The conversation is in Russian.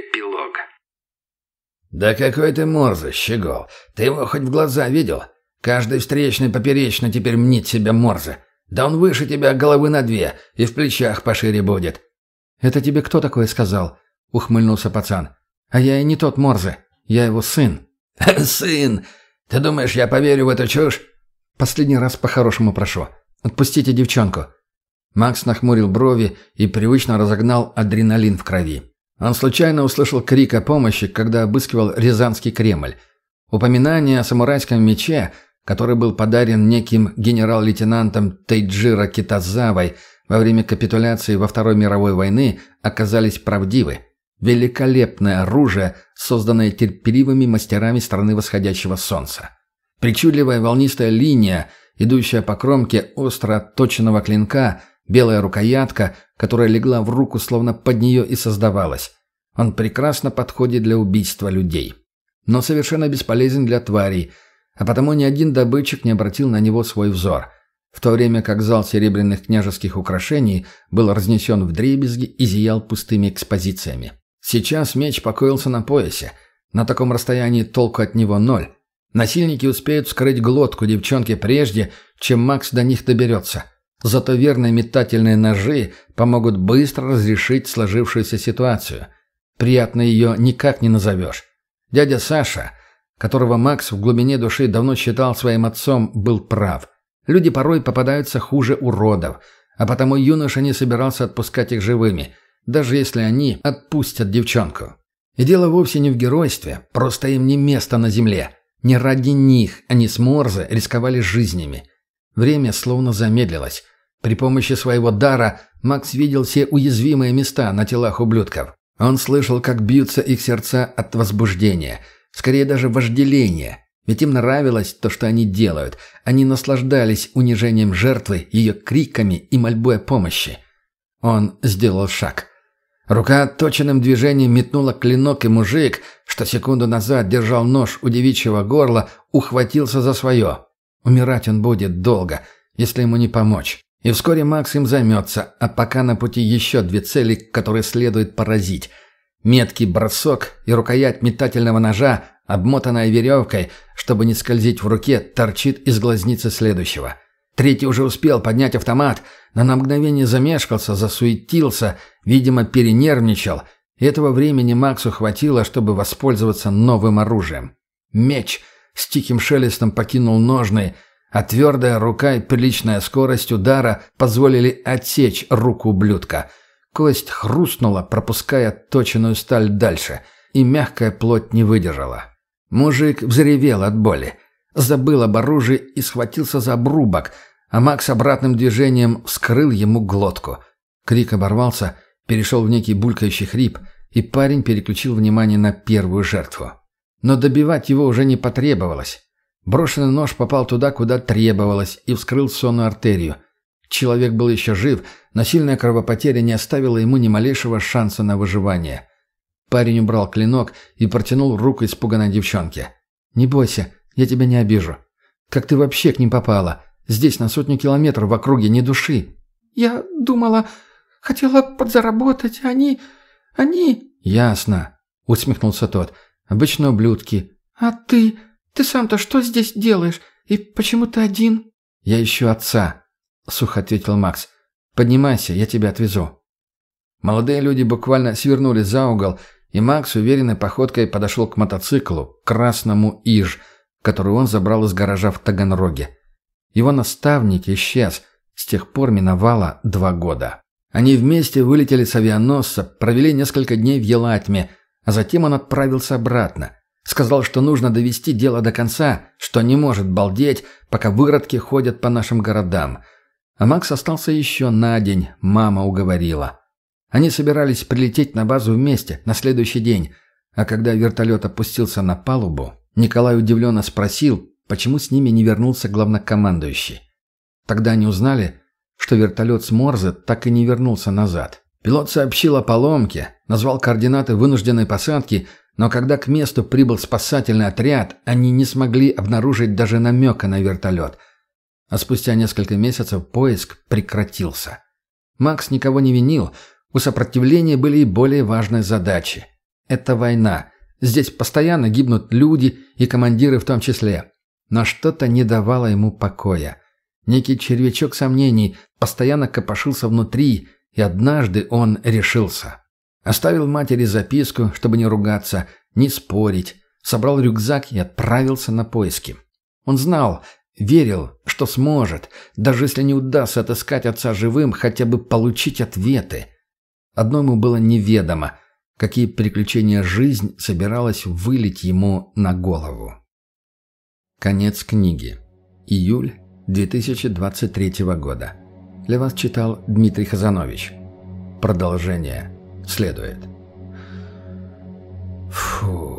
Эпилог. «Да какой ты Морзе, щегол! Ты его хоть в глаза видел? Каждый встречный поперечно теперь мнит себя Морзе. Да он выше тебя головы на две и в плечах пошире будет». «Это тебе кто такое сказал?» — ухмыльнулся пацан. «А я и не тот Морзе. Я его сын». «Сын! Ты думаешь, я поверю в эту чушь?» «Последний раз по-хорошему прошу. Отпустите девчонку». Макс нахмурил брови и привычно разогнал адреналин в крови. Он случайно услышал крик о помощи, когда обыскивал Рязанский Кремль. Упоминание о самурайском мече, который был подарен неким генерал-лейтенантом Тейджиро Китазавой во время капитуляции во Второй мировой войны, оказались правдивы. Великолепное оружие, созданное терпеливыми мастерами страны восходящего солнца. Причудливая волнистая линия, идущая по кромке остро отточенного клинка, белая рукоятка, которая легла в руку, словно под нее и создавалась. Он прекрасно подходит для убийства людей. Но совершенно бесполезен для тварей, а потому ни один добытчик не обратил на него свой взор, в то время как зал серебряных княжеских украшений был разнесен в дребезги и зиял пустыми экспозициями. Сейчас меч покоился на поясе. На таком расстоянии толку от него ноль. Насильники успеют скрыть глотку девчонки прежде, чем Макс до них доберется. Зато верные метательные ножи помогут быстро разрешить сложившуюся ситуацию. Приятно ее никак не назовешь. Дядя Саша, которого Макс в глубине души давно считал своим отцом, был прав. Люди порой попадаются хуже уродов, а потому юноша не собирался отпускать их живыми, даже если они отпустят девчонку. И дело вовсе не в геройстве, просто им не место на земле. Не ради них они с Морзе рисковали жизнями. Время словно замедлилось. При помощи своего дара Макс видел все уязвимые места на телах ублюдков. Он слышал, как бьются их сердца от возбуждения, скорее даже вожделения. Ведь им нравилось то, что они делают. Они наслаждались унижением жертвы, ее криками и мольбой о помощи. Он сделал шаг. Рука точенным движением метнула клинок, и мужик, что секунду назад держал нож у девичьего горла, ухватился за свое. Умирать он будет долго, если ему не помочь. И вскоре Макс им займется, а пока на пути еще две цели, которые следует поразить. Меткий бросок и рукоять метательного ножа, обмотанная веревкой, чтобы не скользить в руке, торчит из глазницы следующего. Третий уже успел поднять автомат, но на мгновение замешкался, засуетился, видимо, перенервничал. И этого времени Максу хватило, чтобы воспользоваться новым оружием. Меч с тихим шелестом покинул ножны, а твердая рука и приличная скорость удара позволили отсечь руку ублюдка. Кость хрустнула, пропуская точенную сталь дальше, и мягкая плоть не выдержала. Мужик взревел от боли, забыл об оружии и схватился за обрубок, а Макс обратным движением вскрыл ему глотку. Крик оборвался, перешел в некий булькающий хрип, и парень переключил внимание на первую жертву. Но добивать его уже не потребовалось. Брошенный нож попал туда, куда требовалось, и вскрыл сонную артерию. Человек был еще жив, но сильная кровопотеря не оставила ему ни малейшего шанса на выживание. Парень убрал клинок и протянул руку испуганной девчонке. «Не бойся, я тебя не обижу. Как ты вообще к ним попала? Здесь на сотню километров в округе ни души». «Я думала, хотела подзаработать, они... они...» «Ясно», — усмехнулся тот. «Обычно ублюдки». «А ты...» «Ты сам-то что здесь делаешь? И почему ты один?» «Я ищу отца», — сухо ответил Макс. «Поднимайся, я тебя отвезу». Молодые люди буквально свернули за угол, и Макс уверенной походкой подошел к мотоциклу, красному Иж, который он забрал из гаража в Таганроге. Его наставник исчез, с тех пор миновало два года. Они вместе вылетели с авианосца, провели несколько дней в Елатьме, а затем он отправился обратно. Сказал, что нужно довести дело до конца, что не может балдеть, пока выродки ходят по нашим городам. А Макс остался еще на день, мама уговорила. Они собирались прилететь на базу вместе, на следующий день. А когда вертолет опустился на палубу, Николай удивленно спросил, почему с ними не вернулся главнокомандующий. Тогда они узнали, что вертолет с Морзе так и не вернулся назад. Пилот сообщил о поломке, назвал координаты вынужденной посадки – но когда к месту прибыл спасательный отряд, они не смогли обнаружить даже намека на вертолет. А спустя несколько месяцев поиск прекратился. Макс никого не винил, у сопротивления были и более важные задачи. Это война. Здесь постоянно гибнут люди и командиры в том числе. Но что-то не давало ему покоя. Некий червячок сомнений постоянно копошился внутри, и однажды он решился. Оставил матери записку, чтобы не ругаться, не спорить, собрал рюкзак и отправился на поиски. Он знал, верил, что сможет, даже если не удастся отыскать отца живым, хотя бы получить ответы. Одно ему было неведомо, какие приключения жизнь собиралась вылить ему на голову. Конец книги. Июль 2023 года. Для вас читал Дмитрий Хазанович. Продолжение следует. Фух.